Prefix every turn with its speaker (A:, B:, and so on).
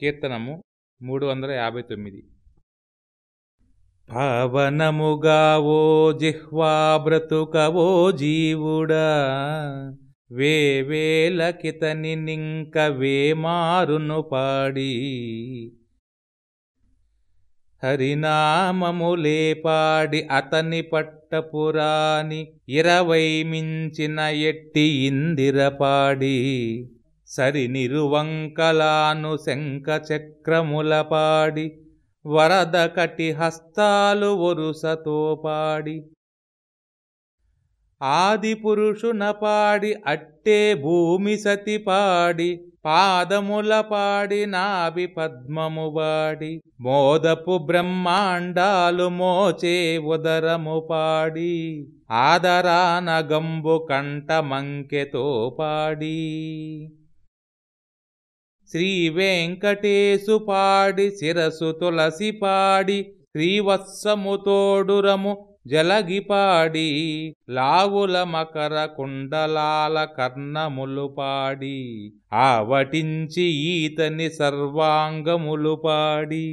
A: కీర్తనము మూడు వందల యాభై తొమ్మిది. పవనముగావో జిహ్వా బ్రతుకవో జీవుడా వేవేలకితని నింక వేమారును పాడి. హరినామములే పాడి అతని పట్టపురాని ఇరవై మించిన ఎట్టి ఇందిరపాడి. సరి నిరువంకలాను శంఖ చక్రముల పాడి వరద కటి హస్తాలు వరుసతో పాడి. ఆది పురుషున పాడి అట్టే భూమి సతి పాడి పాదముల పాడి నాభి పద్మము వాడి. మోదపు బ్రహ్మాండాలు మోచే ఉదరము పాడి ఆదరాన గంబు కంట మంకెతో పాడి. శ్రీ వెంకటేశు పాడి శిరసు తులసి పాడి శ్రీవత్సము తోడురము జలగిపాడి లావుల మకర కుండలాల కర్ణములు పాడి ఆవటించి ఈతని సర్వాంగములు పాడి.